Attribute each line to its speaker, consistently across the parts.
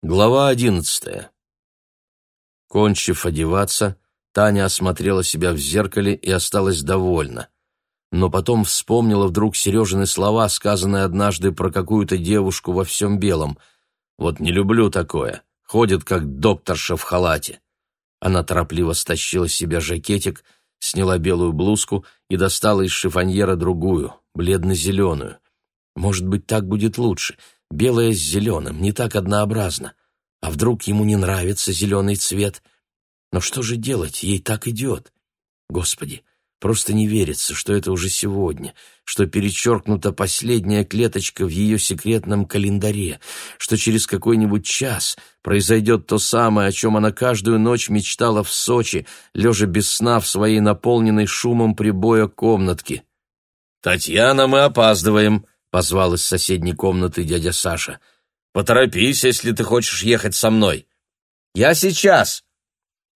Speaker 1: Глава одиннадцатая. Кончив одеваться, Таня осмотрела себя в зеркале и осталась довольна. Но потом вспомнила вдруг Сережины слова, сказанные однажды про какую-то девушку во всем белом. «Вот не люблю такое. Ходит, как докторша в халате». Она торопливо стащила с себя жакетик, сняла белую блузку и достала из шифоньера другую, бледно-зеленую. «Может быть, так будет лучше» белое с зеленым, не так однообразно. А вдруг ему не нравится зеленый цвет? Но что же делать? Ей так идет. Господи, просто не верится, что это уже сегодня, что перечеркнута последняя клеточка в ее секретном календаре, что через какой-нибудь час произойдет то самое, о чем она каждую ночь мечтала в Сочи, лежа без сна в своей наполненной шумом прибоя комнатке. «Татьяна, мы опаздываем!» — позвал из соседней комнаты дядя Саша. «Поторопись, если ты хочешь ехать со мной». «Я сейчас!»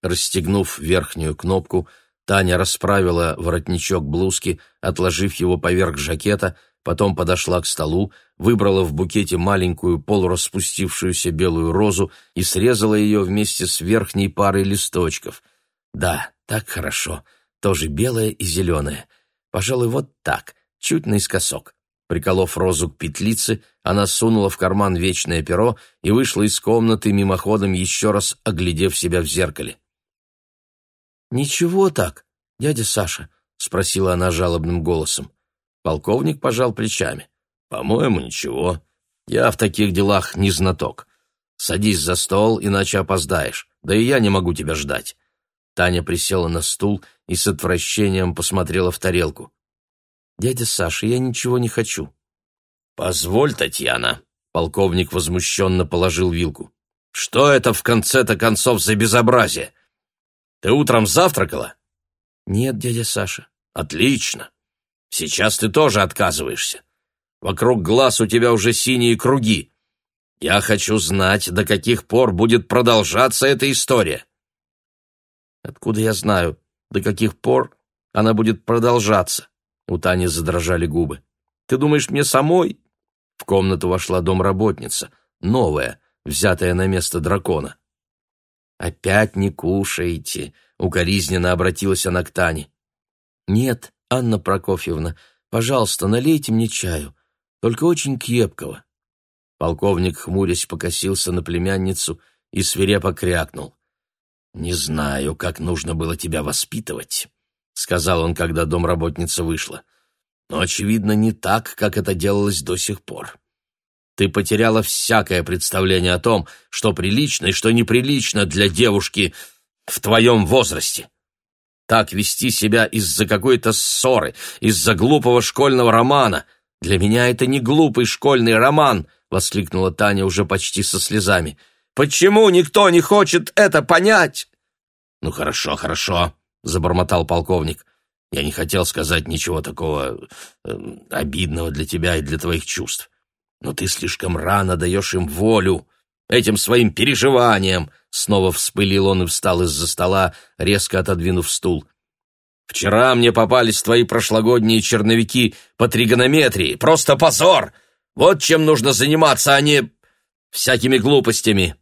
Speaker 1: Расстегнув верхнюю кнопку, Таня расправила воротничок блузки, отложив его поверх жакета, потом подошла к столу, выбрала в букете маленькую полураспустившуюся белую розу и срезала ее вместе с верхней парой листочков. «Да, так хорошо. Тоже белая и зеленая. Пожалуй, вот так, чуть наискосок». Приколов розу к петлице, она сунула в карман вечное перо и вышла из комнаты, мимоходом еще раз оглядев себя в зеркале. «Ничего так, дядя Саша», — спросила она жалобным голосом. Полковник пожал плечами. «По-моему, ничего. Я в таких делах не знаток. Садись за стол, иначе опоздаешь. Да и я не могу тебя ждать». Таня присела на стул и с отвращением посмотрела в тарелку. «Дядя Саша, я ничего не хочу». «Позволь, Татьяна», — полковник возмущенно положил вилку. «Что это в конце-то концов за безобразие? Ты утром завтракала?»
Speaker 2: «Нет, дядя Саша».
Speaker 1: «Отлично. Сейчас ты тоже отказываешься. Вокруг глаз у тебя уже синие круги. Я хочу знать, до каких пор будет продолжаться эта история».
Speaker 2: «Откуда я знаю, до каких пор она будет продолжаться?»
Speaker 1: У Тани задрожали губы. «Ты думаешь, мне самой?» В комнату вошла домработница, новая, взятая на место дракона. «Опять не кушаете?» — укоризненно обратилась она к Тане.
Speaker 2: «Нет, Анна Прокофьевна, пожалуйста, налейте мне чаю, только очень крепкого».
Speaker 1: Полковник, хмурясь, покосился на племянницу и свирепо крякнул. «Не знаю, как нужно было тебя воспитывать. — сказал он, когда домработница вышла. «Но, очевидно, не так, как это делалось до сих пор. Ты потеряла всякое представление о том, что прилично и что неприлично для девушки в твоем возрасте. Так вести себя из-за какой-то ссоры, из-за глупого школьного романа. Для меня это не глупый школьный роман!» — воскликнула Таня уже почти со слезами. «Почему никто не хочет это понять?» «Ну хорошо, хорошо», — забормотал полковник. «Я не хотел сказать ничего такого э, обидного для тебя и для твоих чувств. Но ты слишком рано даешь им волю, этим своим переживаниям!» Снова вспылил он и встал из-за стола, резко отодвинув стул. «Вчера мне попались твои прошлогодние черновики по тригонометрии. Просто позор! Вот чем нужно заниматься, а не всякими глупостями!»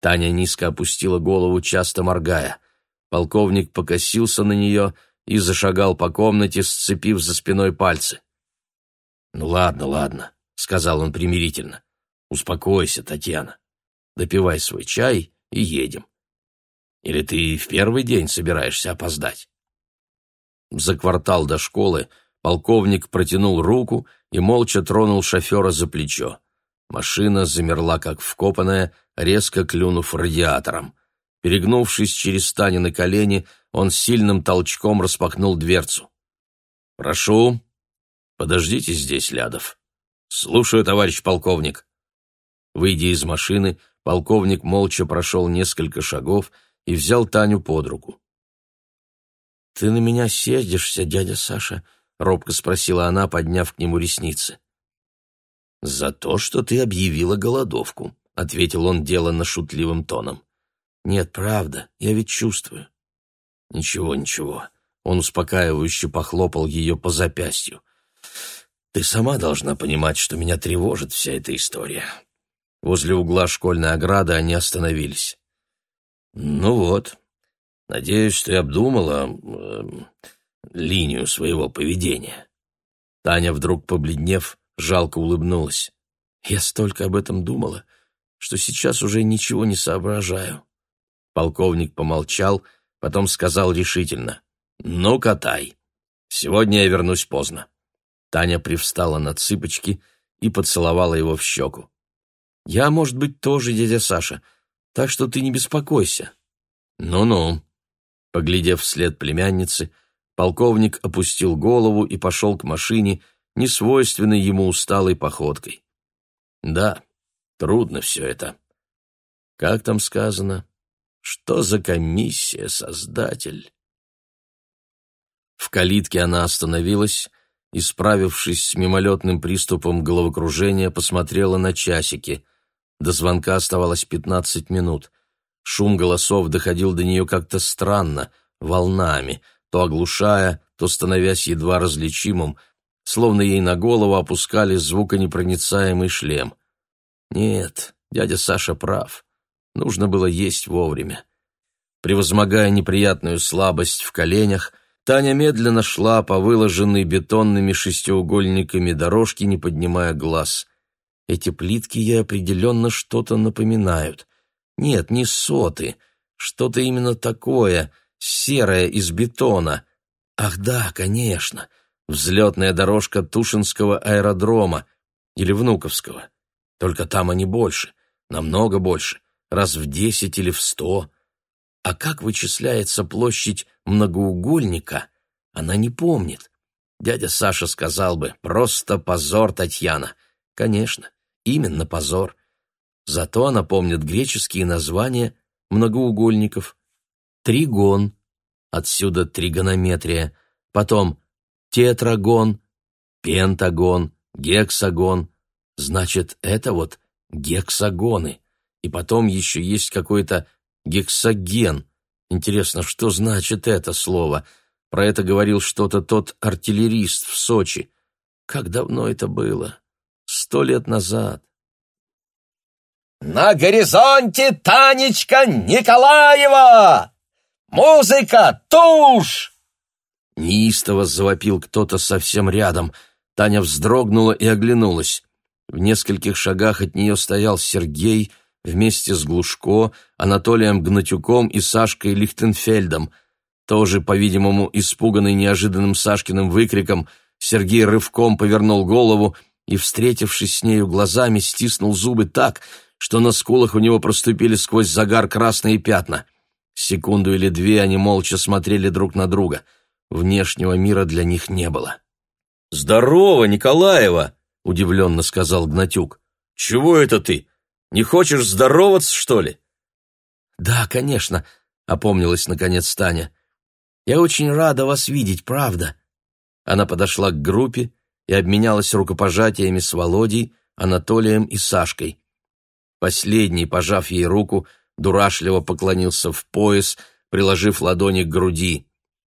Speaker 1: Таня низко опустила голову, часто моргая. Полковник покосился на нее и зашагал по комнате, сцепив за спиной пальцы. «Ну ладно, ладно», — сказал он примирительно. «Успокойся, Татьяна. Допивай свой чай и едем. Или ты в первый день собираешься опоздать?» За квартал до школы полковник протянул руку и молча тронул шофера за плечо. Машина замерла как вкопанная, резко клюнув радиатором. Перегнувшись через Стани на колени, он сильным толчком распахнул дверцу. «Прошу, подождите здесь, Лядов. Слушаю, товарищ полковник». Выйдя из машины, полковник молча прошел несколько шагов и взял Таню под руку.
Speaker 2: «Ты на меня съездишься, дядя Саша?» — робко спросила она, подняв к нему ресницы.
Speaker 1: «За то, что ты объявила голодовку», — ответил он деланно шутливым тоном.
Speaker 2: Нет, правда, я ведь чувствую.
Speaker 1: Ничего, ничего. Он успокаивающе похлопал ее по запястью. Ты сама должна понимать, что меня тревожит вся эта история. Возле угла школьной ограды они остановились. Ну вот. Надеюсь, ты обдумала э, линию своего поведения. Таня вдруг побледнев, жалко улыбнулась. Я столько об этом думала, что сейчас уже ничего не соображаю. Полковник помолчал, потом сказал решительно. «Ну, катай. Сегодня я вернусь поздно». Таня привстала на цыпочки и поцеловала его в щеку. «Я, может быть, тоже дядя Саша, так что ты не беспокойся». «Ну-ну». Поглядев вслед племянницы, полковник опустил голову и пошел к машине, несвойственной ему усталой походкой. «Да, трудно все это. Как там сказано?» Что за комиссия, Создатель? В калитке она остановилась, и, справившись с мимолетным приступом головокружения, посмотрела на часики. До звонка оставалось пятнадцать минут. Шум голосов доходил до нее как-то странно, волнами, то оглушая, то становясь едва различимым, словно ей на голову опускали звуконепроницаемый шлем. Нет, дядя Саша прав. Нужно было есть вовремя. Превозмогая неприятную слабость в коленях, Таня медленно шла по выложенной бетонными шестиугольниками дорожке, не поднимая глаз. Эти плитки ей определенно что-то напоминают. Нет, не соты, что-то именно такое, серое из бетона. Ах да, конечно, взлетная дорожка Тушинского аэродрома или Внуковского. Только там они больше, намного больше раз в десять или в сто. А как вычисляется площадь многоугольника, она не помнит. Дядя Саша сказал бы, просто позор, Татьяна. Конечно, именно позор. Зато она помнит греческие названия многоугольников. Тригон, отсюда тригонометрия, потом тетрагон, пентагон, гексагон. Значит, это вот гексагоны. И потом еще есть какой-то гексоген. Интересно, что значит это слово? Про это говорил что-то тот артиллерист в Сочи. Как давно это было? Сто лет назад.
Speaker 3: «На горизонте Танечка Николаева! Музыка, тушь!»
Speaker 1: Неистово завопил кто-то совсем рядом. Таня вздрогнула и оглянулась. В нескольких шагах от нее стоял Сергей — вместе с Глушко, Анатолием Гнатюком и Сашкой Лихтенфельдом. Тоже, по-видимому, испуганный неожиданным Сашкиным выкриком, Сергей рывком повернул голову и, встретившись с нею глазами, стиснул зубы так, что на скулах у него проступили сквозь загар красные пятна. Секунду или две они молча смотрели друг на друга. Внешнего мира для них не было.
Speaker 2: «Здорово, Николаева!» — удивленно сказал Гнатюк. «Чего это ты? Не хочешь здороваться, что ли?»
Speaker 1: «Да, конечно», — опомнилась наконец Таня. «Я очень рада вас видеть, правда». Она подошла к группе и обменялась рукопожатиями с Володей, Анатолием и Сашкой. Последний, пожав ей руку, дурашливо поклонился в пояс, приложив ладони к груди.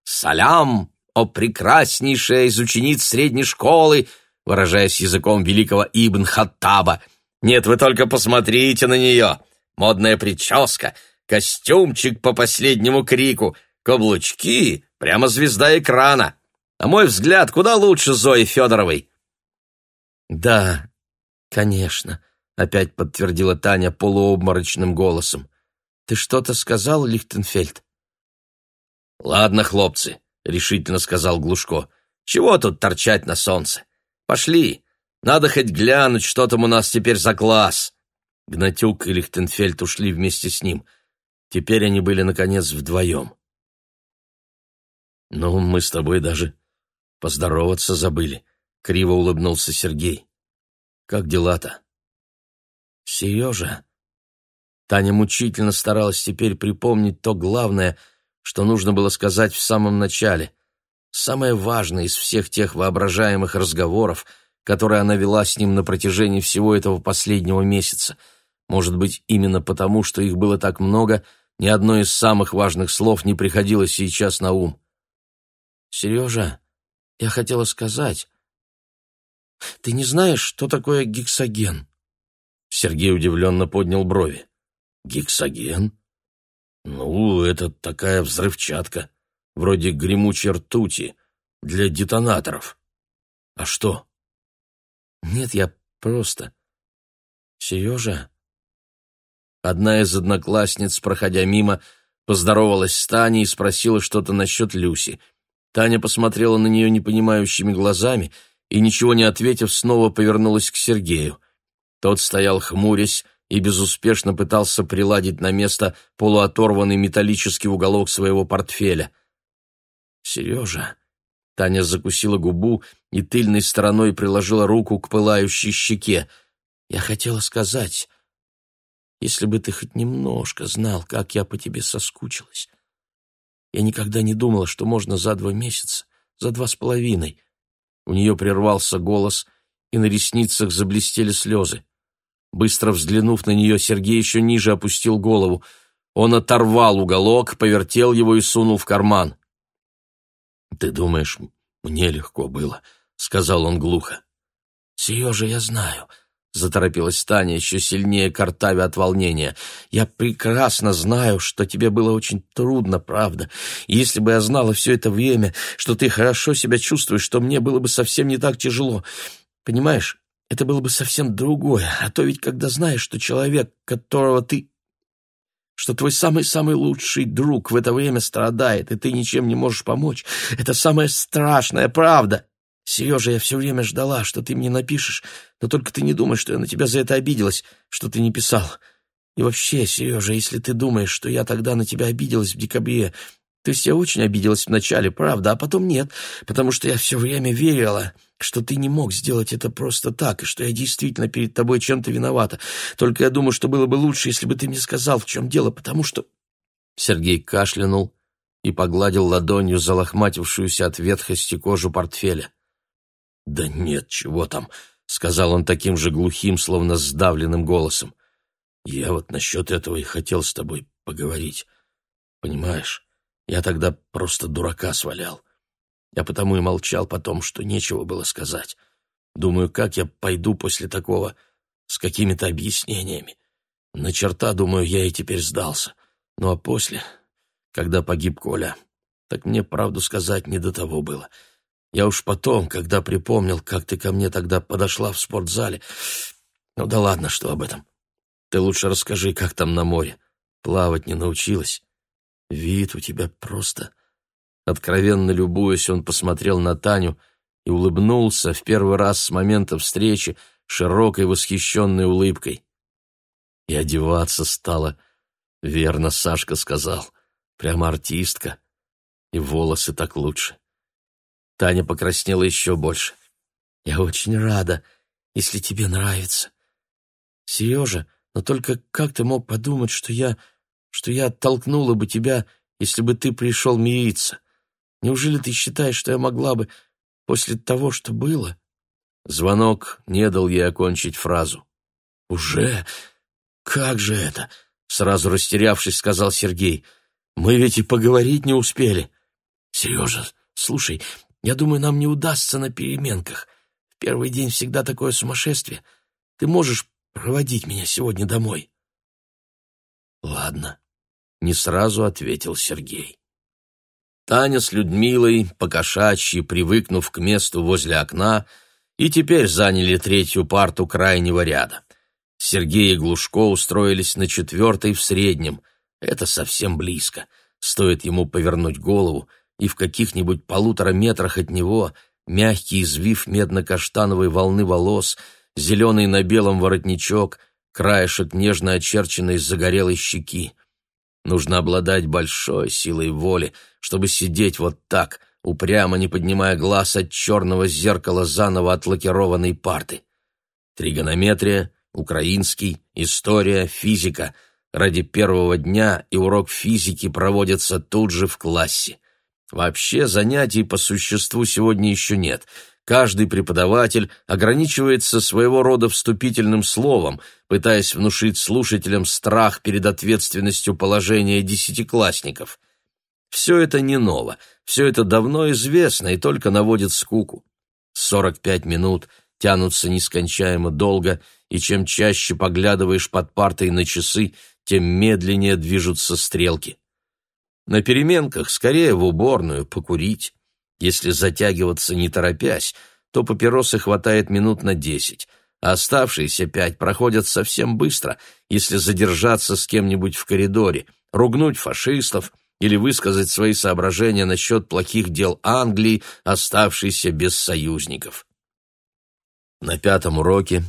Speaker 3: «Салям, о прекраснейшая из учениц средней школы!» выражаясь языком великого Ибн Хаттаба — нет, вы только посмотрите на нее! Модная прическа, костюмчик по последнему крику, каблучки, прямо звезда экрана. А мой взгляд, куда лучше Зои Федоровой.
Speaker 1: Да, конечно, опять подтвердила Таня полуобморочным голосом. Ты что-то сказал, Лихтенфельд?
Speaker 3: Ладно, хлопцы, решительно сказал Глушко. Чего тут торчать на солнце? Пошли, надо хоть глянуть, что там у нас теперь за класс!»
Speaker 1: Гнатюк и Лихтенфельд ушли вместе с ним. Теперь они были, наконец, вдвоем. «Ну, мы с тобой даже поздороваться забыли», — криво улыбнулся Сергей. «Как дела-то?» «Сережа...» Таня мучительно старалась теперь припомнить то главное, что нужно было сказать в самом начале, самое важное из всех тех воображаемых разговоров — которая она вела с ним на протяжении всего этого последнего месяца. Может быть, именно потому, что их было так много, ни одно из самых важных слов не приходилось сейчас на ум. «Сережа, я хотела сказать, ты не знаешь, что такое гексоген?» Сергей удивленно поднял брови. «Гексоген? Ну, это такая взрывчатка, вроде гремучей ртути, для детонаторов. А что?»
Speaker 2: Нет, я просто... Сережа... Одна из одноклассниц, проходя мимо, поздоровалась с Таней и спросила что-то насчет Люси. Таня посмотрела на нее непонимающими глазами и, ничего не ответив, снова повернулась к Сергею. Тот стоял хмурясь и безуспешно пытался приладить на место полуоторванный металлический уголок своего портфеля. «Сережа», Таня закусила губу и тыльной стороной приложила руку к пылающей щеке. «Я хотела сказать, если бы ты хоть немножко знал, как я по тебе соскучилась. Я никогда не думала, что можно за два месяца, за два с половиной». У нее прервался голос, и на ресницах заблестели слезы. Быстро взглянув на нее, Сергей еще ниже опустил голову. Он оторвал уголок, повертел его и сунул в карман. «Ты думаешь, мне легко было?» — сказал он глухо. «Сережа, я знаю», — заторопилась Таня, еще сильнее картавя от волнения. «Я прекрасно знаю, что тебе было очень трудно, правда. И если бы я знала все это время, что ты хорошо себя чувствуешь, что мне было бы совсем не так тяжело. Понимаешь, это было бы совсем другое. А то ведь, когда знаешь, что человек, которого ты что твой самый-самый лучший друг в это время страдает, и ты ничем не можешь помочь. Это самая страшная правда. Сережа, я все время ждала, что ты мне напишешь, но только ты не думай, что я на тебя за это обиделась, что ты не писал. И вообще, Сережа, если ты думаешь, что я тогда на тебя обиделась в декабре, то есть я очень обиделась вначале, правда, а потом нет, потому что я все время верила, что ты не мог сделать это просто так, и что я действительно перед тобой чем-то виновата. Только я думаю, что было бы лучше, если бы ты мне сказал, в чем дело, потому что...» Сергей кашлянул и погладил ладонью залохматившуюся от ветхости кожу портфеля. «Да нет, чего там», — сказал он таким же глухим, словно сдавленным голосом. «Я вот насчет этого и хотел с тобой поговорить. Понимаешь, я тогда просто дурака свалял. Я потому и молчал потом, что нечего было сказать. Думаю, как я пойду после такого с какими-то объяснениями. На черта, думаю, я и теперь сдался. Ну а после, когда погиб Коля, так мне, правду сказать, не до того было. Я уж потом, когда припомнил, как ты ко мне тогда подошла в спортзале... Ну да ладно, что об этом. Ты лучше расскажи, как там на море. Плавать не научилась. Вид у тебя просто Откровенно любуясь, он посмотрел на Таню и улыбнулся в первый раз с момента встречи широкой восхищенной улыбкой. И одеваться стало, верно Сашка сказал, прямо артистка, и волосы так лучше. Таня покраснела еще больше. «Я очень рада, если тебе нравится. Сережа, но только как ты мог подумать, что я... что я оттолкнула бы тебя, если бы ты пришел мириться? Неужели ты считаешь, что я могла бы после того, что было?» Звонок не дал ей окончить фразу. «Уже? Как же это?» — сразу растерявшись, сказал Сергей. «Мы ведь и поговорить не успели». «Сережа, слушай, я думаю, нам не удастся на переменках. В первый день всегда такое сумасшествие. Ты можешь проводить меня сегодня домой?» «Ладно», — не сразу ответил Сергей. Таня с Людмилой, покошачьи, привыкнув к месту возле окна, и теперь заняли третью парту крайнего ряда. Сергей и Глушко устроились на четвертой в среднем. Это совсем близко. Стоит ему повернуть голову, и в каких-нибудь полутора метрах от него мягкий извив медно-каштановой волны волос, зеленый на белом воротничок, краешек нежно очерченной загорелой щеки. Нужно обладать большой силой воли, чтобы сидеть вот так, упрямо не поднимая глаз от черного зеркала заново отлакированной парты. Тригонометрия, украинский, история, физика. Ради первого дня и урок физики проводится тут же в классе. Вообще занятий по существу сегодня еще нет — Каждый преподаватель ограничивается своего рода вступительным словом, пытаясь внушить слушателям страх перед ответственностью положения десятиклассников. Все это не ново, все это давно известно и только наводит скуку. 45 минут тянутся нескончаемо долго, и чем чаще поглядываешь под партой на часы, тем медленнее движутся стрелки. На переменках скорее в уборную покурить. Если затягиваться не торопясь, то папиросы хватает минут на десять, а оставшиеся пять проходят совсем быстро, если задержаться с кем-нибудь в коридоре, ругнуть фашистов или высказать свои соображения насчет плохих дел Англии, оставшейся без союзников. На пятом уроке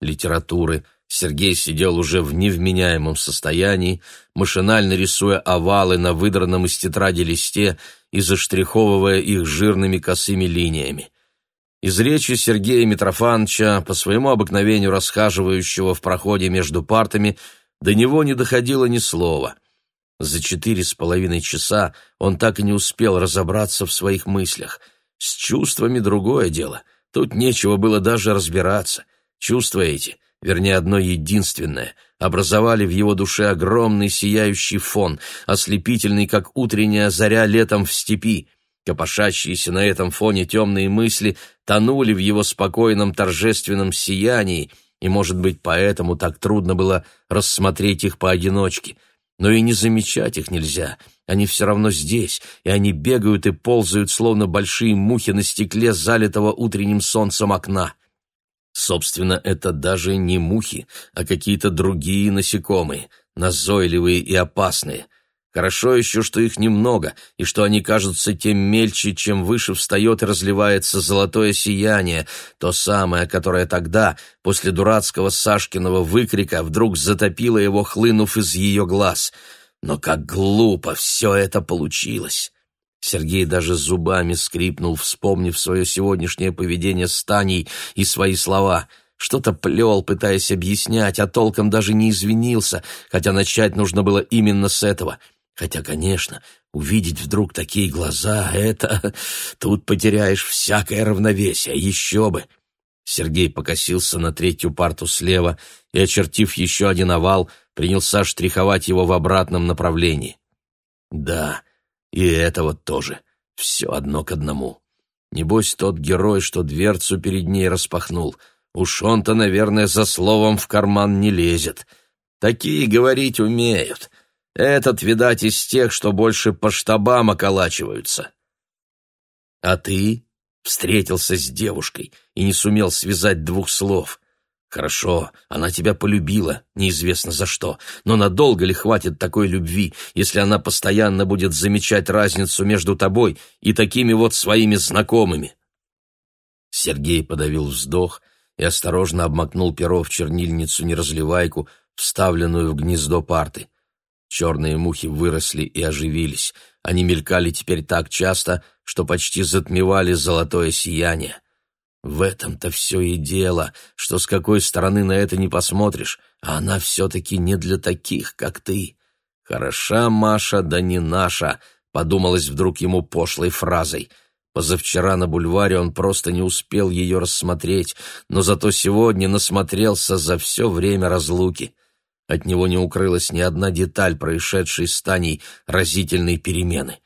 Speaker 2: литературы Сергей сидел уже в невменяемом состоянии, машинально рисуя овалы на выдранном из тетради листе и заштриховывая их жирными косыми линиями. Из речи Сергея Митрофановича, по своему обыкновению расхаживающего в проходе между партами, до него не доходило ни слова. За четыре с половиной часа он так и не успел разобраться в своих мыслях. С чувствами другое дело. Тут нечего было даже разбираться. Чувства эти — вернее, одно единственное, образовали в его душе огромный сияющий фон, ослепительный, как утренняя заря летом в степи. Копошащиеся на этом фоне темные мысли тонули в его спокойном торжественном сиянии, и, может быть, поэтому так трудно было рассмотреть их поодиночке. Но и не замечать их нельзя. Они все равно здесь, и они бегают и ползают, словно большие мухи на стекле, залитого утренним солнцем окна. Собственно, это даже не мухи, а какие-то другие насекомые, назойливые и опасные. Хорошо еще, что их немного, и что они кажутся тем мельче, чем выше встает и разливается золотое сияние, то самое, которое тогда, после дурацкого Сашкиного выкрика, вдруг затопило его, хлынув из ее глаз. Но как глупо все это получилось! Сергей даже зубами скрипнул, вспомнив свое сегодняшнее поведение с Таней и свои слова. Что-то плел, пытаясь объяснять, а толком даже не извинился, хотя начать нужно было именно с этого. Хотя, конечно, увидеть вдруг такие глаза — это... Тут потеряешь всякое равновесие, еще бы. Сергей покосился на третью парту слева и, очертив еще один овал, принялся штриховать его в обратном направлении. Да, и этого тоже. Все одно к одному. Небось, тот герой, что дверцу перед ней распахнул. Уж он-то, наверное, за словом в карман не лезет. Такие говорить умеют. Этот, видать, из тех, что больше по штабам околачиваются. А ты встретился с девушкой и не сумел связать двух слов. Хорошо, она тебя полюбила, неизвестно за что, но надолго ли хватит такой любви, если она постоянно будет замечать разницу между тобой и такими вот своими знакомыми? Сергей подавил вздох и осторожно обмакнул перо в чернильницу-неразливайку, вставленную в гнездо парты. Черные мухи выросли и оживились. Они мелькали теперь так часто, что почти затмевали золотое сияние. — в этом-то все и дело, что с какой стороны на это не посмотришь, а она все-таки не для таких, как ты. Хороша Маша, да не наша, подумалось вдруг ему пошлой фразой. Позавчера на бульваре он просто не успел ее рассмотреть, но зато сегодня насмотрелся за все время разлуки. От него не укрылась ни одна деталь происшедшей с Таней разительной перемены.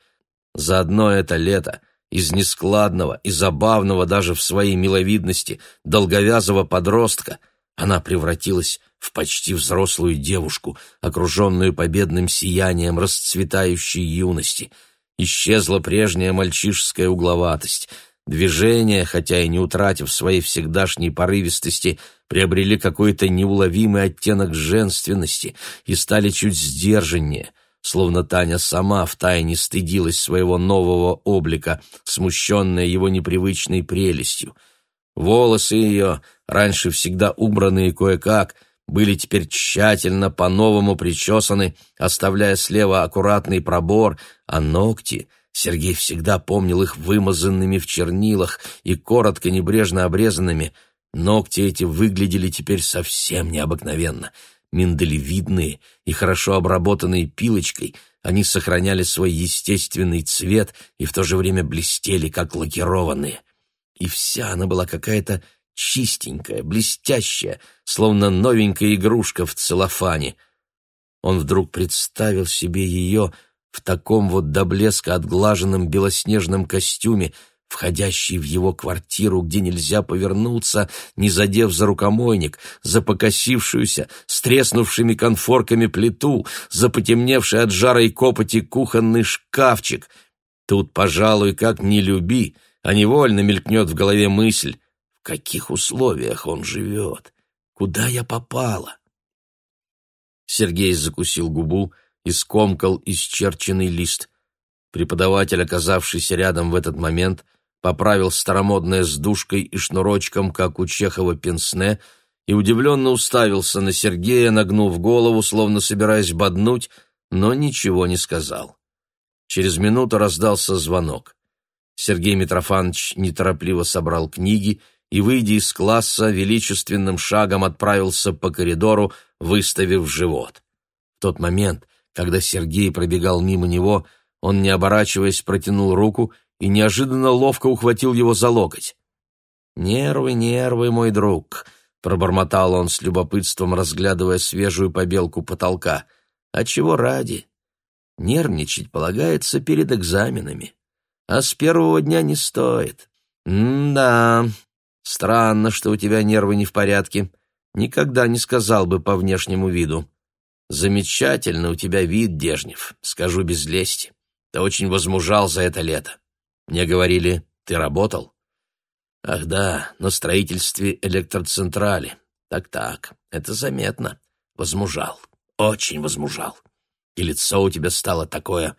Speaker 2: За одно это лето из нескладного и забавного даже в своей миловидности долговязого подростка она превратилась в почти взрослую девушку, окруженную победным сиянием расцветающей юности. Исчезла прежняя мальчишеская угловатость. Движения, хотя и не утратив своей всегдашней порывистости, приобрели какой-то неуловимый оттенок женственности и стали чуть сдержаннее — словно Таня сама втайне стыдилась своего нового облика, смущенная его непривычной прелестью. Волосы ее, раньше всегда убранные кое-как, были теперь тщательно по-новому причесаны, оставляя слева аккуратный пробор, а ногти — Сергей всегда помнил их вымазанными в чернилах и коротко небрежно обрезанными — Ногти эти выглядели теперь совсем необыкновенно — миндалевидные и хорошо обработанные пилочкой, они сохраняли свой естественный цвет и в то же время блестели, как лакированные. И вся она была какая-то чистенькая, блестящая, словно новенькая игрушка в целлофане. Он вдруг представил себе ее в таком вот до блеска отглаженном белоснежном костюме — входящий в его квартиру, где нельзя повернуться, не задев за рукомойник, за покосившуюся, с треснувшими конфорками плиту, за потемневший от жара и копоти кухонный шкафчик. Тут, пожалуй, как не люби, а невольно мелькнет в голове мысль, в каких условиях он живет, куда я попала. Сергей закусил губу и скомкал исчерченный лист. Преподаватель, оказавшийся рядом в этот момент, — поправил старомодное с душкой и шнурочком, как у Чехова, пенсне, и удивленно уставился на Сергея, нагнув голову, словно собираясь боднуть, но ничего не сказал. Через минуту раздался звонок. Сергей Митрофанович неторопливо собрал книги и, выйдя из класса, величественным шагом отправился по коридору, выставив живот. В тот момент, когда Сергей пробегал мимо него, он, не оборачиваясь, протянул руку — и неожиданно ловко ухватил его за локоть. «Нервы, нервы, мой друг», — пробормотал он с любопытством, разглядывая свежую побелку потолка. «А чего ради? Нервничать полагается перед экзаменами. А с первого дня не стоит. М-да, странно, что у тебя нервы не в порядке. Никогда не сказал бы по внешнему виду. Замечательно у тебя вид, Дежнев, скажу без лести. Ты очень возмужал за это лето. Мне говорили, ты работал? Ах да, на строительстве электроцентрали. Так-так, это заметно. Возмужал, очень возмужал. И лицо у тебя стало такое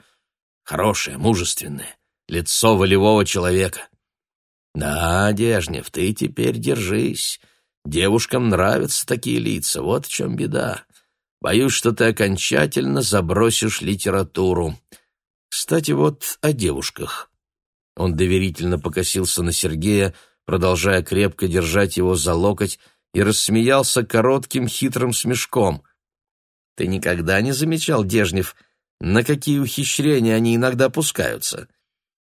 Speaker 2: хорошее, мужественное. Лицо волевого человека. Да, Дежнев, ты теперь держись. Девушкам нравятся такие лица, вот в чем беда. Боюсь, что ты окончательно забросишь литературу. Кстати, вот о девушках. Он доверительно покосился на Сергея, продолжая крепко держать его за локоть, и рассмеялся коротким хитрым смешком. «Ты никогда не замечал, Дежнев, на какие ухищрения они иногда пускаются?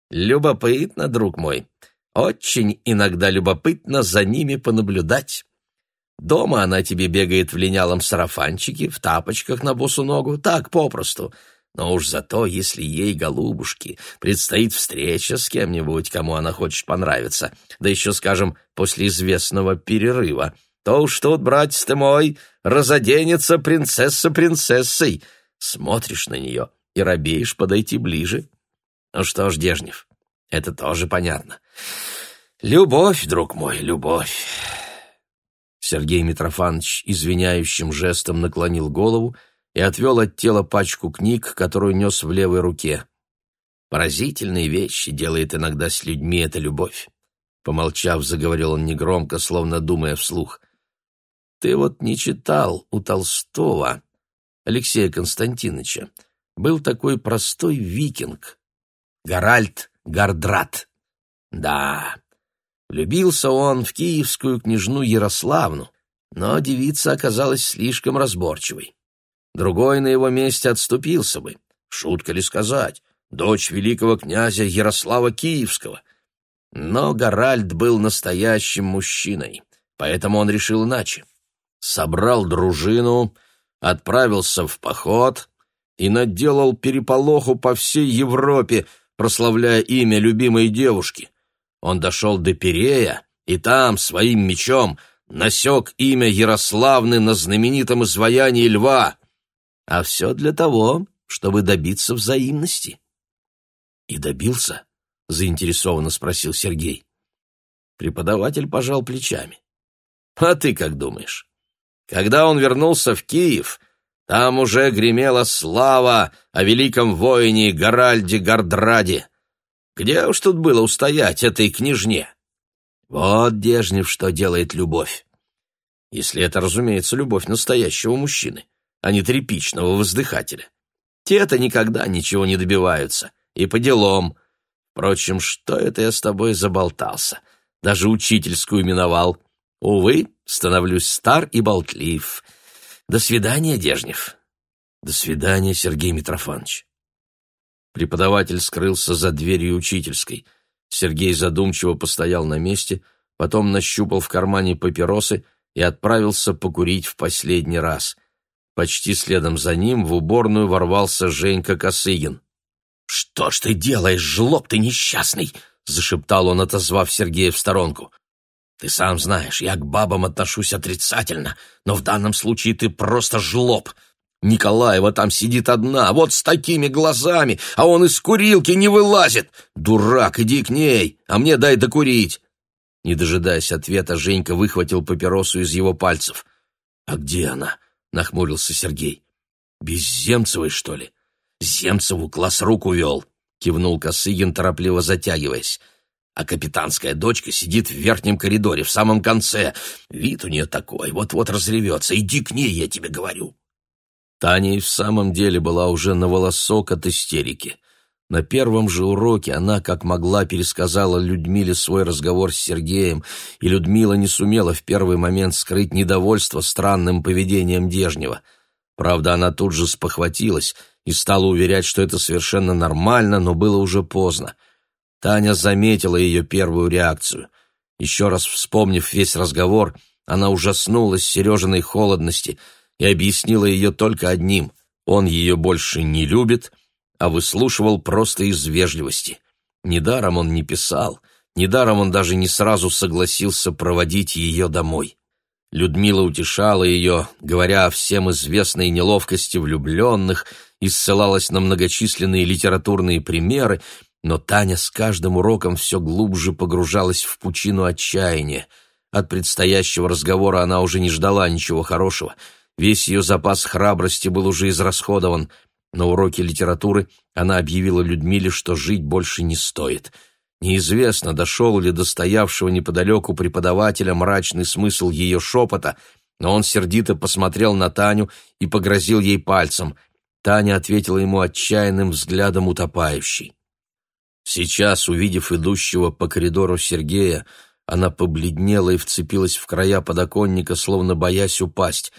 Speaker 2: Любопытно, друг мой, очень иногда любопытно за ними понаблюдать. Дома она тебе бегает в линялом сарафанчике, в тапочках на босу ногу, так попросту, но уж зато, если ей, голубушки, предстоит встреча с кем-нибудь, кому она хочет понравиться, да еще, скажем, после известного перерыва, то уж тут, братец ты мой, разоденется принцесса принцессой. Смотришь на нее и робеешь подойти ближе. Ну что ж, Дежнев, это тоже понятно. Любовь, друг мой, любовь. Сергей Митрофанович извиняющим жестом наклонил голову, и отвел от тела пачку книг, которую нес в левой руке. Поразительные вещи делает иногда с людьми эта любовь. Помолчав, заговорил он негромко, словно думая вслух. «Ты вот не читал у Толстого, Алексея Константиновича. Был такой простой викинг, Гаральд Гардрат. Да, влюбился он в киевскую княжну Ярославну, но девица оказалась слишком разборчивой другой на его месте отступился бы. Шутка ли сказать, дочь великого князя Ярослава Киевского. Но Гаральд был настоящим мужчиной, поэтому он решил иначе. Собрал дружину, отправился в поход и наделал переполоху по всей Европе, прославляя имя любимой девушки. Он дошел до Перея и там своим мечом насек имя Ярославны на знаменитом изваянии льва — а все для того, чтобы добиться взаимности. И добился? заинтересованно спросил Сергей. Преподаватель пожал плечами. А ты как думаешь? Когда он вернулся в Киев, там уже гремела слава о великом воине Гаральде Гардраде. Где уж тут было устоять этой княжне? Вот Дежнев что делает любовь. Если это, разумеется, любовь настоящего мужчины а не тряпичного воздыхателя. Те-то никогда ничего не добиваются. И по делам. Впрочем, что это я с тобой заболтался? Даже учительскую миновал. Увы, становлюсь стар и болтлив. До свидания, Дежнев. До свидания, Сергей Митрофанович. Преподаватель скрылся за дверью учительской. Сергей задумчиво постоял на месте, потом нащупал в кармане папиросы и отправился покурить в последний раз — Почти следом за ним в уборную ворвался Женька Косыгин. «Что ж ты делаешь, жлоб ты несчастный!»
Speaker 1: — зашептал он, отозвав Сергея в сторонку. «Ты сам знаешь, я к бабам отношусь отрицательно, но в данном случае ты просто жлоб. Николаева там сидит одна, вот с такими глазами, а он из курилки не вылазит. Дурак, иди к ней, а мне дай докурить». Не дожидаясь ответа, Женька выхватил папиросу из его пальцев. «А где она?» нахмурился Сергей. «Без Земцевой, что ли?» «Земцеву класс рук увел», — кивнул Косыгин, торопливо затягиваясь. «А капитанская дочка сидит в верхнем коридоре, в самом конце. Вид у нее такой, вот-вот разревется. Иди к ней, я тебе говорю». Таня и в самом деле была уже на волосок от истерики. На первом же уроке она, как могла, пересказала Людмиле свой разговор с Сергеем, и Людмила не сумела в первый момент скрыть недовольство странным поведением Дежнева. Правда, она тут же спохватилась и стала уверять, что это совершенно нормально, но было уже поздно. Таня заметила ее первую реакцию. Еще раз вспомнив весь разговор, она ужаснулась Сережиной холодности и объяснила ее только одним — он ее больше не любит — а выслушивал просто из вежливости. Недаром он не писал, недаром он даже не сразу согласился проводить ее домой. Людмила утешала ее, говоря о всем известной неловкости влюбленных и ссылалась на многочисленные литературные примеры, но Таня с каждым уроком все глубже погружалась в пучину отчаяния. От предстоящего разговора она уже не ждала ничего хорошего. Весь ее запас храбрости был уже израсходован — на уроке литературы она объявила Людмиле, что жить больше не стоит. Неизвестно, дошел ли до стоявшего неподалеку преподавателя мрачный смысл ее шепота, но он сердито посмотрел на Таню и погрозил ей пальцем. Таня ответила ему отчаянным взглядом утопающей. Сейчас, увидев идущего по коридору Сергея, она побледнела и вцепилась в края подоконника, словно боясь упасть.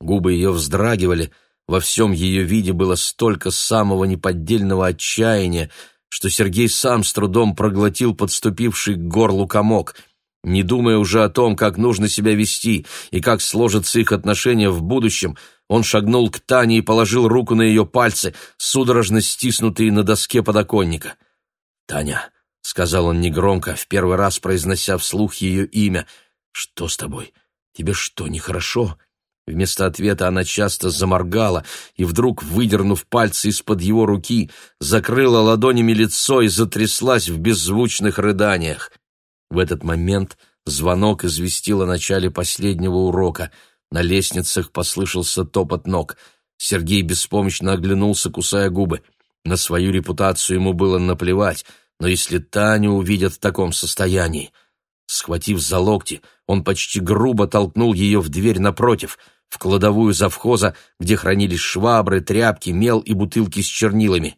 Speaker 1: Губы ее вздрагивали — во всем ее виде было столько самого неподдельного отчаяния, что Сергей сам с трудом проглотил подступивший к горлу комок, не думая уже о том, как нужно себя вести и как сложатся их отношения в будущем. Он шагнул к Тане и положил руку на ее пальцы, судорожно стиснутые на доске подоконника. «Таня», — сказал он негромко, в первый раз произнося вслух ее имя, — «что с тобой? Тебе что, нехорошо?» Вместо ответа она часто заморгала и вдруг, выдернув пальцы из-под его руки, закрыла ладонями лицо и затряслась в беззвучных рыданиях. В этот момент звонок известил о начале последнего урока. На лестницах послышался топот ног. Сергей беспомощно оглянулся, кусая губы. На свою репутацию ему было наплевать, но если Таню увидят в таком состоянии... Схватив за локти, он почти грубо толкнул ее в дверь напротив — в кладовую завхоза, где хранились швабры, тряпки, мел и бутылки с чернилами.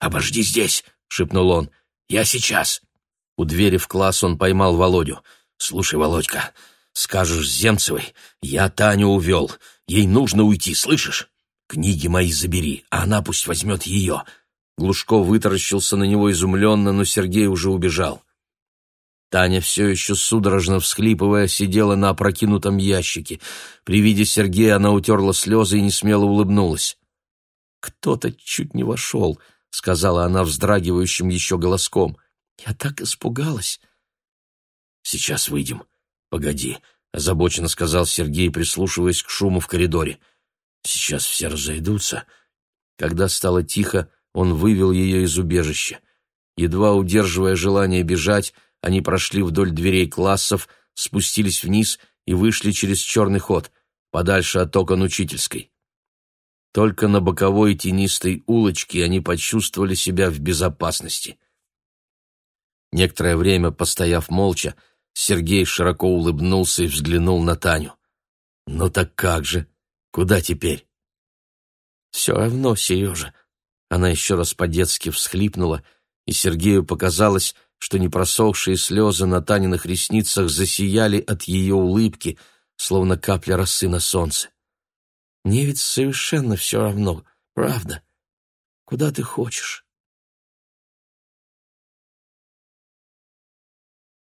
Speaker 1: «Обожди здесь!» — шепнул он. «Я сейчас!» У двери в класс он поймал Володю. «Слушай, Володька, скажешь Земцевой, я Таню увел. Ей нужно уйти, слышишь? Книги мои забери, а она пусть возьмет ее». Глушко вытаращился на него изумленно, но Сергей уже убежал. Таня все еще судорожно всхлипывая сидела на опрокинутом ящике. При виде Сергея она утерла слезы и несмело улыбнулась. «Кто-то чуть не вошел», — сказала она вздрагивающим еще голоском. «Я так испугалась». «Сейчас выйдем. Погоди», — озабоченно сказал Сергей, прислушиваясь к шуму в коридоре. «Сейчас все разойдутся». Когда стало тихо, он вывел ее из убежища. Едва удерживая желание бежать, они прошли вдоль дверей классов, спустились вниз и вышли через черный ход, подальше от окон учительской. Только на боковой тенистой улочке они почувствовали себя в безопасности. Некоторое время, постояв молча, Сергей широко улыбнулся и взглянул на Таню. «Ну так как же? Куда теперь?» «Все равно, Сережа». Она еще раз по-детски всхлипнула, и Сергею показалось, что непросохшие слезы на Таниных ресницах засияли от ее улыбки, словно капля росы на солнце. «Мне ведь совершенно все равно, правда? Куда ты хочешь?